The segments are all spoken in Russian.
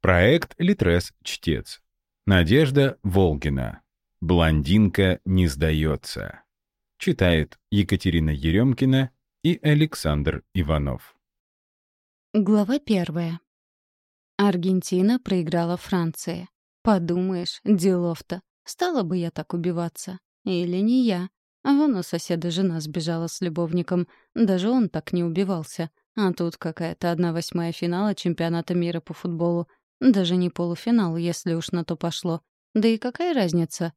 Проект «Литрес-чтец». Надежда Волгина. «Блондинка не сдается». Читает Екатерина Еремкина и Александр Иванов. Глава первая. Аргентина проиграла Франции. Подумаешь, делов-то. Стала бы я так убиваться. Или не я. А вон у соседа жена сбежала с любовником. Даже он так не убивался. А тут какая-то одна восьмая финала чемпионата мира по футболу. Даже не полуфинал, если уж на то пошло. Да и какая разница?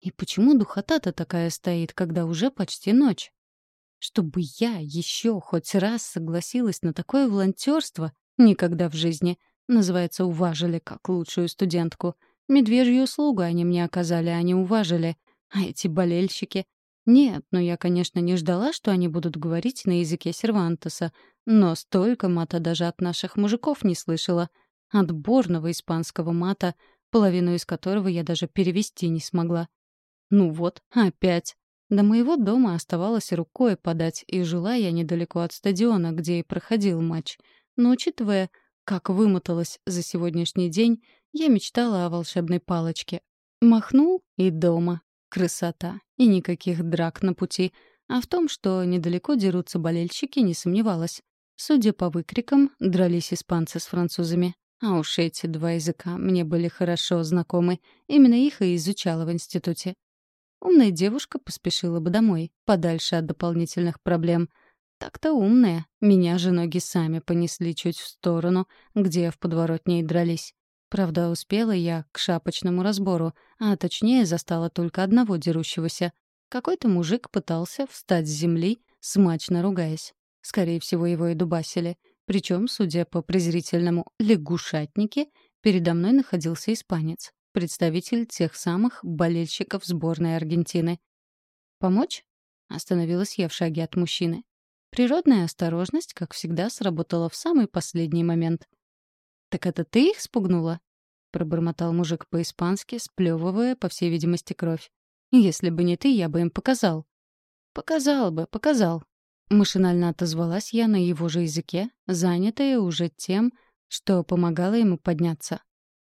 И почему духота-то такая стоит, когда уже почти ночь? Чтобы я еще хоть раз согласилась на такое волонтерство, никогда в жизни. Называется, уважили как лучшую студентку. Медвежью услугу они мне оказали, а не уважили. А эти болельщики... Нет, ну я, конечно, не ждала, что они будут говорить на языке Сервантеса, но столько мата даже от наших мужиков не слышала — Отборного испанского мата, половину из которого я даже перевести не смогла. Ну вот, опять. До моего дома оставалось рукой подать, и жила я недалеко от стадиона, где и проходил матч. Но учитывая, как вымоталась за сегодняшний день, я мечтала о волшебной палочке. Махнул — и дома. Красота. И никаких драк на пути. А в том, что недалеко дерутся болельщики, не сомневалась. Судя по выкрикам, дрались испанцы с французами. А уж эти два языка мне были хорошо знакомы. Именно их и изучала в институте. Умная девушка поспешила бы домой, подальше от дополнительных проблем. Так-то умная. Меня же ноги сами понесли чуть в сторону, где в подворотне и дрались. Правда, успела я к шапочному разбору, а точнее застала только одного дерущегося. Какой-то мужик пытался встать с земли, смачно ругаясь. Скорее всего, его и дубасили — причем, судя по презрительному «лягушатнике», передо мной находился испанец, представитель тех самых болельщиков сборной Аргентины. «Помочь?» — остановилась я в шаге от мужчины. Природная осторожность, как всегда, сработала в самый последний момент. «Так это ты их спугнула?» — пробормотал мужик по-испански, сплевывая, по всей видимости, кровь. «Если бы не ты, я бы им показал». «Показал бы, показал», Машинально отозвалась я на его же языке, занятая уже тем, что помогала ему подняться.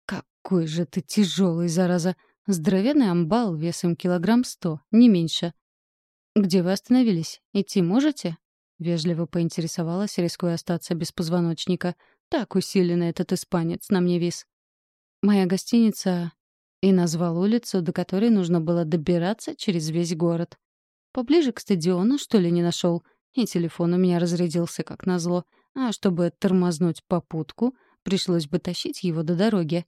«Какой же ты тяжелый, зараза! Здоровенный амбал весом килограмм сто, не меньше». «Где вы остановились? Идти можете?» Вежливо поинтересовалась, рискуя остаться без позвоночника. Так усиленно этот испанец на мне вис. «Моя гостиница...» И назвал улицу, до которой нужно было добираться через весь город. Поближе к стадиону, что ли, не нашел? И телефон у меня разрядился, как назло. А чтобы тормознуть попутку, пришлось бы тащить его до дороги.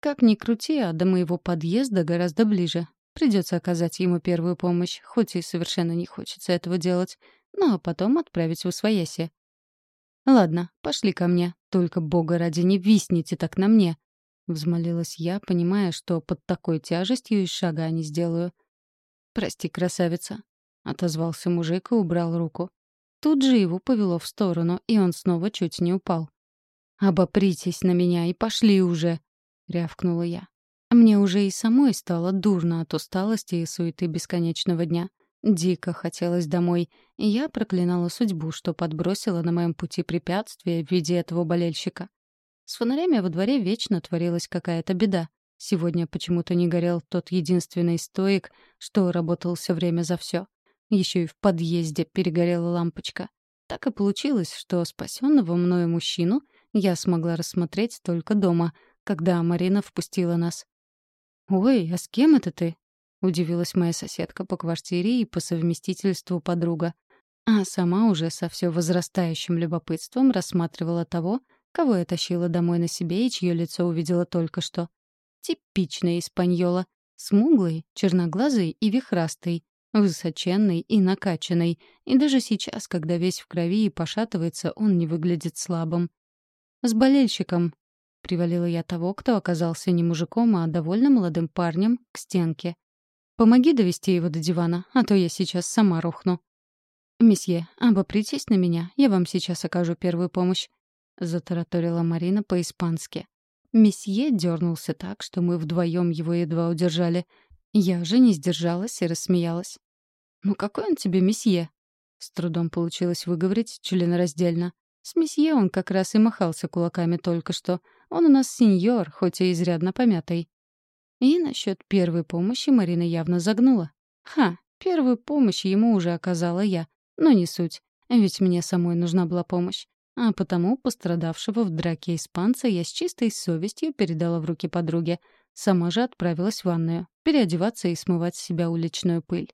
Как ни крути, а до моего подъезда гораздо ближе. Придется оказать ему первую помощь, хоть и совершенно не хочется этого делать. Ну а потом отправить в Усвояси. «Ладно, пошли ко мне. Только, бога ради, не висните так на мне!» Взмолилась я, понимая, что под такой тяжестью и шага не сделаю. «Прости, красавица», отозвался мужик и убрал руку. Тут же его повело в сторону, и он снова чуть не упал. «Обопритесь на меня и пошли уже!» — рявкнула я. Мне уже и самой стало дурно от усталости и суеты бесконечного дня. Дико хотелось домой, и я проклинала судьбу, что подбросила на моем пути препятствие в виде этого болельщика. С фонарями во дворе вечно творилась какая-то беда. Сегодня почему-то не горел тот единственный стоик, что работал все время за все. Еще и в подъезде перегорела лампочка. Так и получилось, что спасенного мною мужчину я смогла рассмотреть только дома, когда Марина впустила нас. «Ой, а с кем это ты?» — удивилась моя соседка по квартире и по совместительству подруга. А сама уже со все возрастающим любопытством рассматривала того, кого я тащила домой на себе и чье лицо увидела только что. Типичная испаньола. Смуглый, черноглазый и вихрастый, Высоченный и накачанный, и даже сейчас, когда весь в крови и пошатывается, он не выглядит слабым. «С болельщиком», — привалила я того, кто оказался не мужиком, а довольно молодым парнем, к стенке. «Помоги довести его до дивана, а то я сейчас сама рухну». «Месье, обопритесь на меня, я вам сейчас окажу первую помощь», — затараторила Марина по-испански. Месье дернулся так, что мы вдвоем его едва удержали. Я же не сдержалась и рассмеялась. «Ну какой он тебе месье?» С трудом получилось выговорить членораздельно. С месье он как раз и махался кулаками только что, Он у нас сеньор, хоть и изрядно помятый. И насчет первой помощи Марина явно загнула. Ха, первую помощь ему уже оказала я. Но не суть, ведь мне самой нужна была помощь. А потому пострадавшего в драке испанца я с чистой совестью передала в руки подруге. Сама же отправилась в ванную, переодеваться и смывать с себя уличную пыль.